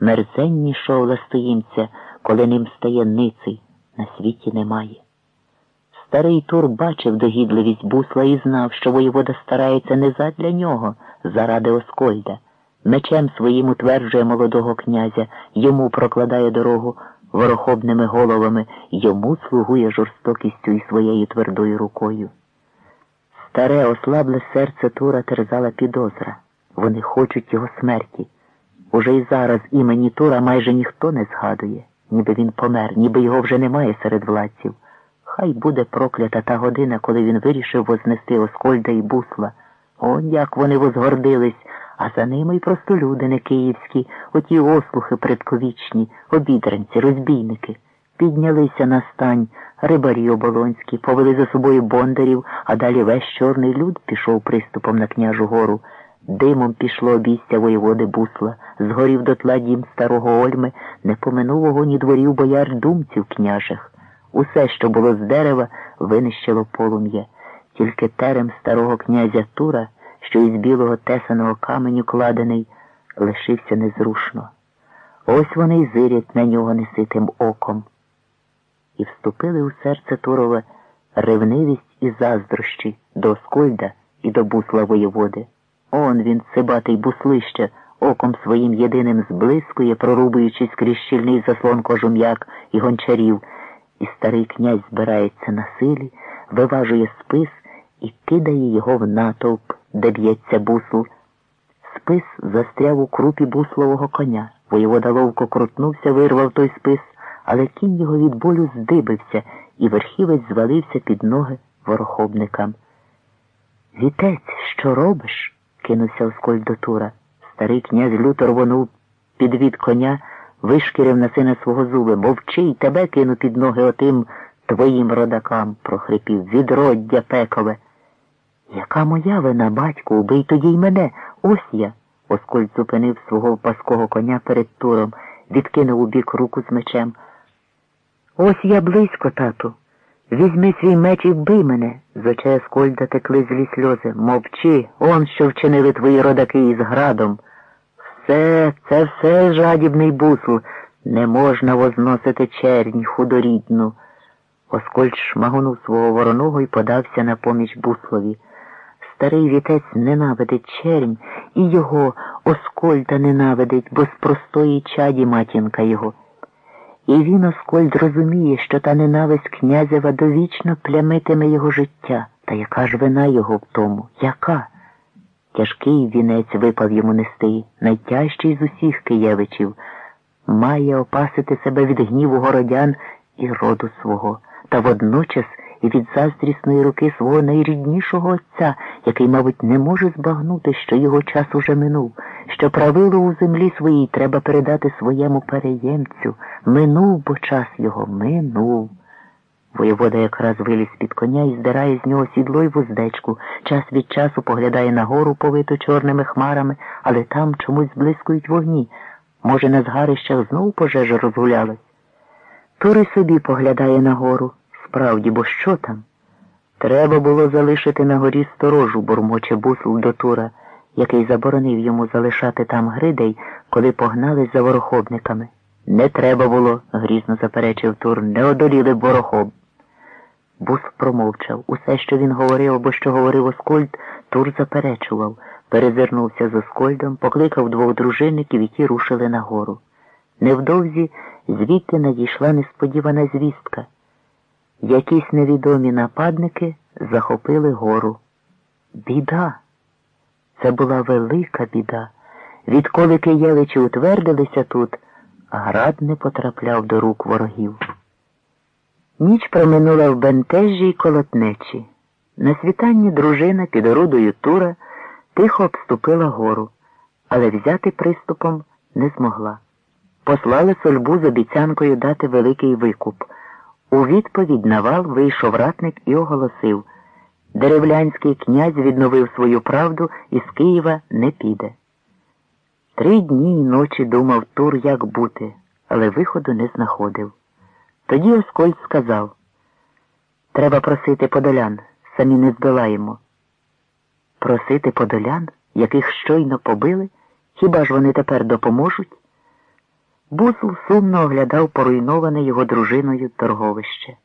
мерзеннішого ластоїмця, коли ним стає ниций, на світі немає. Старий Тур бачив догідливість бусла і знав, що воєвода старається не задля нього, заради Оскольда. Мечем своїм утверджує молодого князя, йому прокладає дорогу ворохобними головами, йому слугує жорстокістю і своєю твердою рукою. Старе ослабле серце Тура терзала підозра. Вони хочуть його смерті. Уже й зараз імені Тура майже ніхто не згадує, ніби він помер, ніби його вже немає серед владців. Хай буде проклята та година, коли він вирішив вознести Оскольда і бусла. О, як вони возгордились, а за ними й просто люди київські, оті ослухи предковічні, обідранці, розбійники. Піднялися на стань рибарі оболонські, повели за собою бондарів, а далі весь чорний люд пішов приступом на княжу гору. Димом пішло обійстя воєводи бусла, згорів дотла дім старого Ольми, не поминув ні дворів бояр думців княжих. Усе, що було з дерева, винищило полум'я, тільки терем старого князя Тура, що із білого тесаного каменю кладений, лишився незрушно. Ось вони й зирять на нього неситим оком. І вступили у серце Турове ревнивість і заздрощі до Оскольда і до бусла воєводи. Он він, цибатий буслище, оком своїм єдиним зблискує, прорубуючись крізь щільний заслон кожум'як і гончарів, і старий князь збирається на силі, виважує спис і кидає його в натовп, де б'ється бусл. Спис застряв у крупі буслового коня. Воєвода ловко крутнувся, вирвав той спис, але кінь його від болю здибився, і верхівець звалився під ноги ворохобникам. Вітець, що робиш? Кинувся Оскольд до Тура. Старий князь люто рвонув підвід коня, вишкірив на сина свого зуби. Мовчи й тебе кину під ноги отим твоїм родакам, прохрипів, відроддя пекове. Яка моя вина, батьку, убий тоді й мене. Ось я. Оскольд зупинив свого паского коня перед туром, відкинув у бік руку з мечем. Ось я близько, тату. Візьми свій меч і вбий мене. З очей Аскольда текли злі сльози. Мовчи, он що вчинили твої родаки із градом. Все, це все жадібний бусл. Не можна возносити чернь худорідну. Оскольд шмагонув свого вороного і подався на поміч буслові. Старий вітець ненавидить чернь, і його Оскольда ненавидить, бо з простої чаді матінка його. І він, Оскольд, розуміє, що та ненависть князева довічно плямитиме його життя. Та яка ж вина його в тому? Яка? Тяжкий вінець випав йому нести, найтяжчий з усіх києвичів, має опасити себе від гніву городян і роду свого, та водночас і від заздрісної руки свого найріднішого отця, який, мабуть, не може збагнути, що його час уже минув, що правило у землі своїй треба передати своєму переємцю. Минув, бо час його минув. Воєвода якраз виліз під коня і здирає з нього сідло й вуздечку, час від часу поглядає на гору, повиту чорними хмарами, але там чомусь зблискують вогні. Може, на згарищах знову пожежа розгулялась. Тури собі поглядає на гору. Справді, бо що там? Треба було залишити на горі сторожу, бурмоче бусл до Тура, який заборонив йому залишати там гридей, коли погнались за ворохобниками. Не треба було, грізно заперечив Тур, не одоліли ворохоб. Бус промовчав. Усе, що він говорив або що говорив Оскольд, Тур заперечував, перезирнувся з Оскольдом, покликав двох дружинників і ті рушили нагору. Невдовзі звідти надійшла несподівана звістка. Якісь невідомі нападники захопили гору. Біда. Це була велика біда. Відколи києвичі утвердилися тут, град не потрапляв до рук ворогів. Ніч проминула в бентежі й колотнечі. На світанні дружина під орудою Тура тихо обступила гору, але взяти приступом не змогла. Послали сольбу з обіцянкою дати великий викуп. У відповідь на вал вийшов ратник і оголосив Деревлянський князь відновив свою правду і з Києва не піде. Три дні й ночі думав Тур, як бути, але виходу не знаходив. Тоді Оскольд сказав Треба просити подолян, самі не здолаємо. Просити подолян, яких щойно побили, хіба ж вони тепер допоможуть? Бусл сумно оглядав поруйноване його дружиною торговище.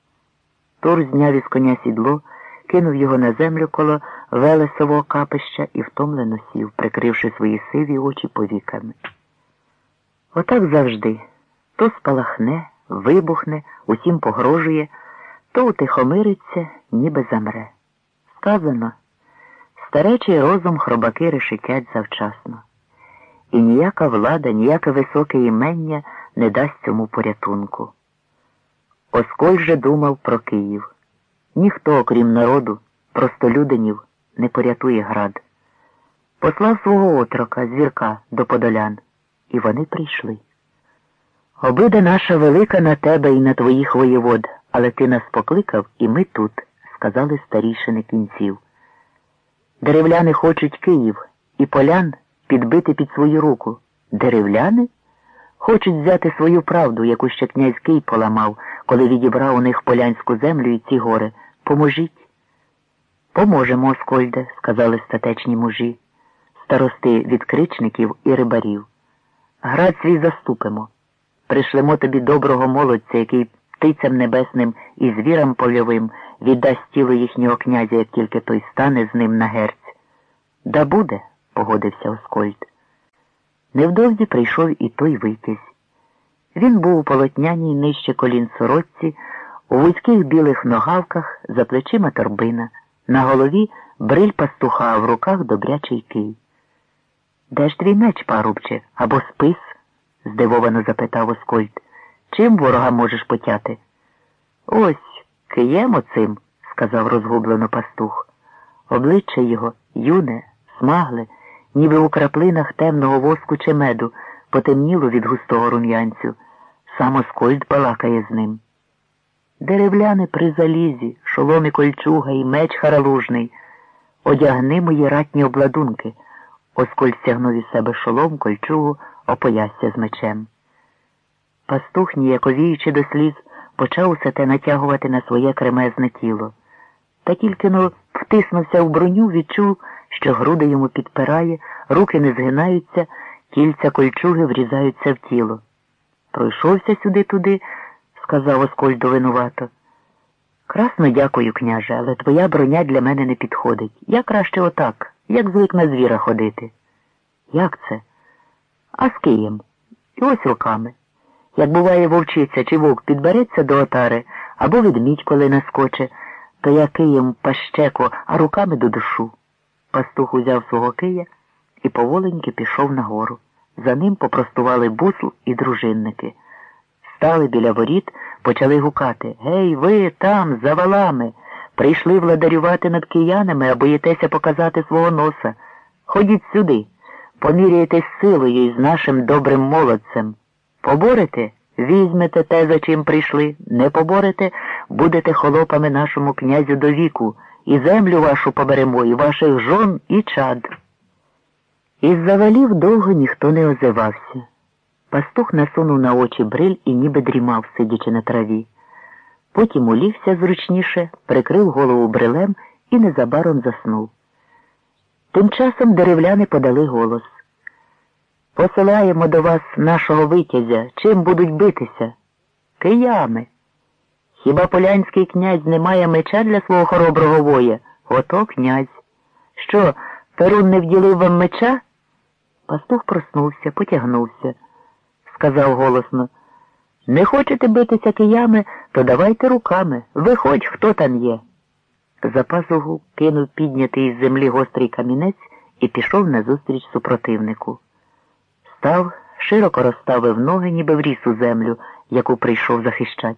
Тур зняв із коня сідло, кинув його на землю коло велесового капища і втомлено сів, прикривши свої сиві очі повіками. Отак завжди то спалахне, вибухне, усім погрожує, то утихомириться, ніби замре. Сказано, старечий розум хробаки решетять завчасно. І ніяка влада, ніяке високе імення не дасть цьому порятунку. Осколь же думав про Київ. Ніхто, окрім народу, простолюдинів, не порятує град. Послав свого отрока, звірка, до подолян, і вони прийшли. Обида наша велика на тебе і на твоїх воєвод, але ти нас покликав, і ми тут, сказали старішини кінців. Деревляни хочуть Київ і полян підбити під свою руку. Деревляни? Хочуть взяти свою правду, яку ще князь Кий поламав, коли відібрав у них полянську землю і ці гори. Поможіть. Поможемо, Оскольде, сказали статечні мужі, старости від кричників і рибарів. Град свій заступимо. Пришлемо тобі доброго молодця, який птицям небесним і звірам польовим віддасть тіло їхнього князя, як тільки той стане з ним на герць. Да буде, погодився Оскольд. Невдовзі прийшов і той витязь. Він був у полотняній нижче колін сорочці, у вузьких білих ногавках, за плечима торбина, на голові бриль пастуха, а в руках добрячий кий. Де ж твій меч, парубче, або спис? здивовано запитав Оскольд. Чим ворога можеш потяти? Ось, києм оцим, сказав розгублено пастух. Обличчя його юне, смагле, ніби у краплинах темного воску чи меду, потемніло від густого рум'янцю. Сам Оскольд балакає з ним. Деревляни при залізі, шолом і кольчуга і меч харалужний. Одягни мої ратні обладунки. Оскольд стягнув із себе шолом, кольчугу, опоясся з мечем. Пастух, ніяковіючи до сліз, почав усе те натягувати на своє кремезне тіло. Та тільки но втиснувся в броню, відчув, що груди йому підпирає, руки не згинаються, кільця кольчуги врізаються в тіло. Пройшовся сюди-туди, сказав Оскольду винувато. Красно дякую, княже, але твоя броня для мене не підходить. Я краще отак, як звик на звіра ходити. Як це? А з києм. І ось руками. Як буває вовчиця чи вовк підбереться до отари, або ведмідь, коли наскоче, то я києм пащеко, а руками до душу. Пастух узяв свого кия і поволеньки пішов нагору. За ним попростували бусл і дружинники. Стали біля воріт, почали гукати Гей, ви там, за валами. Прийшли владарювати над киянами, а боїтеся показати свого носа. Ходіть сюди, поміряйтесь силою із нашим добрим молодцем. Поборете, візьмете те, за чим прийшли, не поборете, будете холопами нашому князю до віку, і землю вашу поберемо, і ваших жон, і чад. Із завалів довго ніхто не озивався. Пастух насунув на очі бриль і ніби дрімав, сидячи на траві. Потім улівся зручніше, прикрив голову брилем і незабаром заснув. Тим часом деревляни подали голос. Посилаємо до вас нашого витязя, чим будуть битися? Киями. Хіба полянський князь не має меча для свого хороброго воя? Ото князь. Що, Перун не вділив вам меча? Пастух проснувся, потягнувся, сказав голосно. Не хочете битися киями, то давайте руками. Виходь, хто там є. За пазуху кинув піднятий із землі гострий камінець і пішов назустріч супротивнику. Став, широко розставив ноги, ніби вріс у землю, яку прийшов захищать.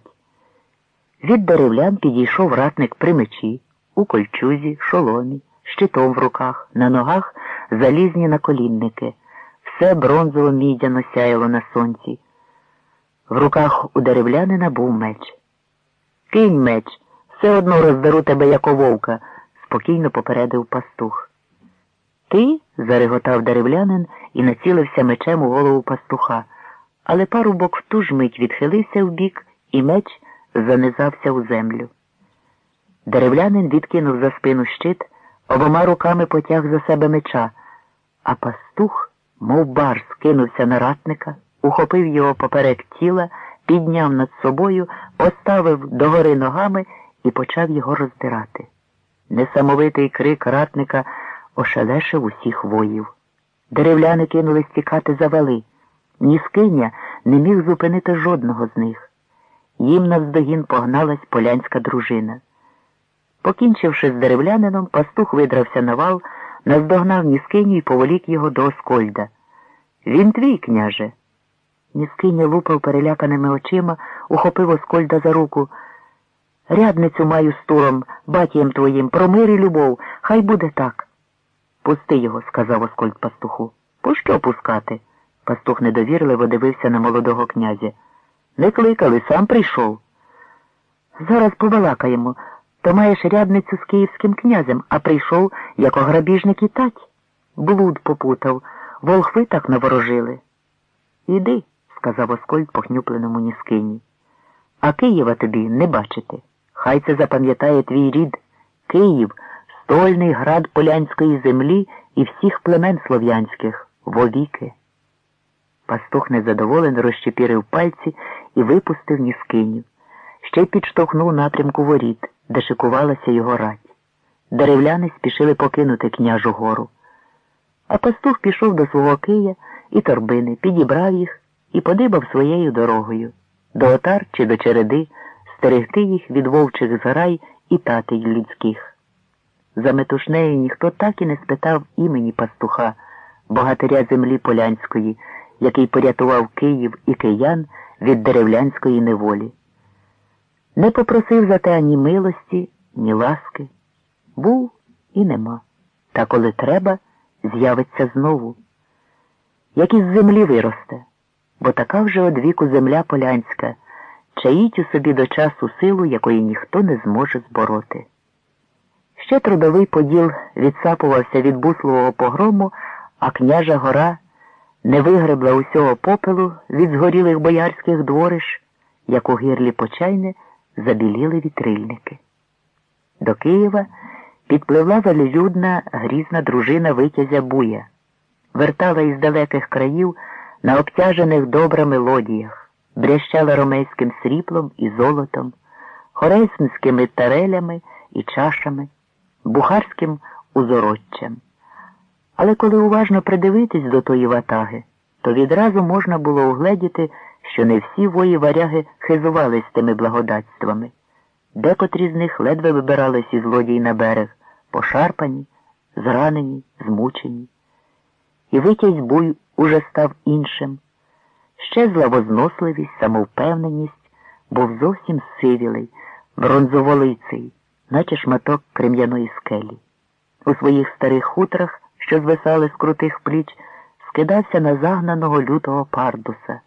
Від деревлян підійшов ратник при мечі, у кольчузі, шоломі, щитом в руках, на ногах залізні наколінники, все бронзово мідяно сяяло на сонці. В руках у деревлянина був меч. Кинь меч, все одно роздару тебе, як вовка, спокійно попередив пастух. Ти? зареготав деревлянин і націлився мечем у голову пастуха, але парубок в ту ж мить відхилився вбік, і меч занизався у землю. Деревлянин відкинув за спину щит, обома руками потяг за себе меча, а пастух, мов бар, скинувся на ратника, ухопив його поперек тіла, підняв над собою, поставив догори ногами і почав його роздирати. Несамовитий крик ратника ошелешив усіх воїв. Деревляни кинулись тікати за вали. Ніскиня не міг зупинити жодного з них. Їм навздогін погналась полянська дружина. Покінчивши з деревлянином, пастух видрався на вал, наздогнав Ніскиню і поволік його до Оскольда. Він твій, княже. Ніскиня лупав переляканими очима, ухопив Оскольда за руку. Рядницю маю з туром, батієм твоїм, про мир і любов, хай буде так. Пусти його, сказав Оскольд пастуху. Пощо пускати? Пастух недовірливо дивився на молодого князя. Не кликали, сам прийшов. Зараз побалакаємо. То маєш рядницю з київським князем, а прийшов, як ограбіжник і тать. Блуд попутав, волхви так наворожили. Іди, сказав Оскольд похнюпленому Ніскині. А Києва тобі не бачити. Хай це запам'ятає твій рід. Київ стольний град полянської землі і всіх племен слов'янських вовіки. Пастух незадоволено розчепірив пальці і випустив Ніскиню. Ще й підштовхнув напрямку воріт, де шикувалася його рать. Деревляни спішили покинути княжу гору. А пастух пішов до свого кия і торбини, підібрав їх і подибав своєю дорогою до отар чи до череди, стерегти їх від вовчих зграй і татей людських. За метушнею ніхто так і не спитав імені пастуха, богатиря землі полянської, який порятував Київ і киян від деревлянської неволі. Не попросив за те ані милості, ні ласки. Був і нема. Та коли треба, з'явиться знову. Як із землі виросте, бо така вже од віку земля полянська, чаїть у собі до часу силу, якої ніхто не зможе збороти. Ще трудовий поділ відсапувався від буслового погрому, а княжа гора не вигребла усього попелу від згорілих боярських двориш, як у гірлі почайне забіліли вітрильники. До Києва підпливла велелюдна грізна дружина витязя Буя, вертала із далеких країв на обтяжених добрами лодіях, брящала ромейським сріблом і золотом, хорейсмськими тарелями і чашами, бухарським узороччям. Але коли уважно придивитись до тої ватаги, то відразу можна було угледіти, що не всі вої варяги хизувались тими благодатствами. Декотрі з них ледве вибирались із злодій на берег, пошарпані, зранені, змучені. І витязь буй уже став іншим. Щезла возносливість, самовпевненість, був зовсім сивілий, бронзоволиций, наче шматок крем'яної скелі. У своїх старих хутрах, що звисали з крутих пліч, скидався на загнаного лютого пардуса.